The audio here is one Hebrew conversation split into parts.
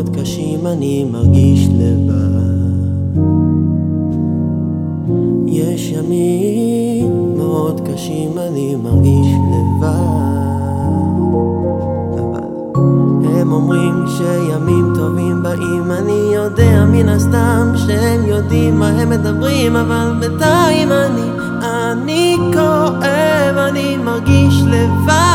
מאוד קשים אני מרגיש לבד. יש ימים מאוד קשים אני מרגיש לבד. אבל הם אומרים שימים טובים באים אני יודע מן הסתם שהם יודעים מה הם מדברים אבל בינתיים אני אני כואב אני מרגיש לבד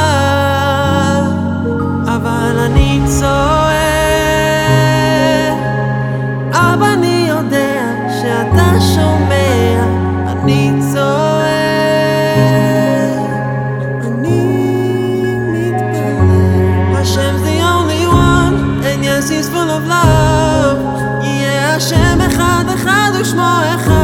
of love. Yeah, Hashem, echad, echad, ushmo, echad.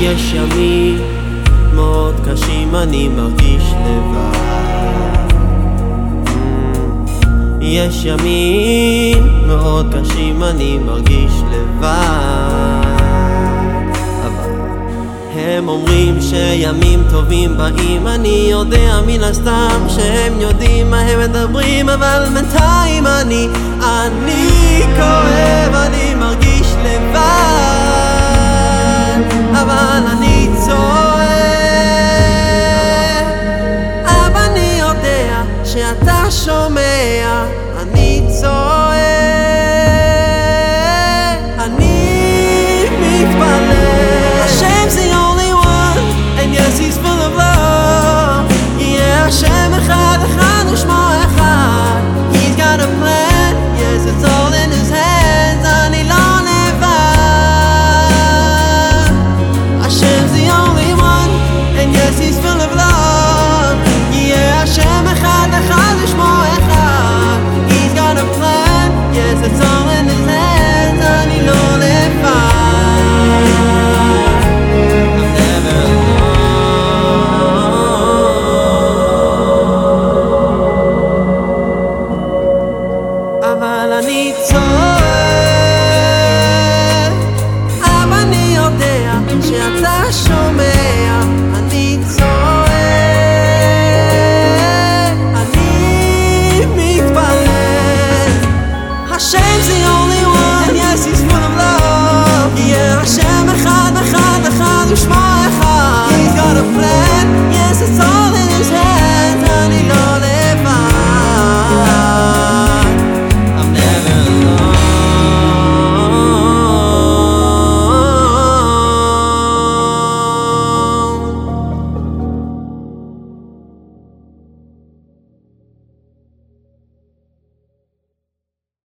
יש ימים מאוד קשים אני מרגיש לבד. יש ימים מאוד קשים אני מרגיש לבד. אבל הם אומרים שימים טובים באים אני יודע מן הסתם שהם יודעים מה הם מדברים אבל בינתיים אני אני כואב אני מרגיש לבד אבל אני צועק אבא אני יודע שאתה שומע. אני צועק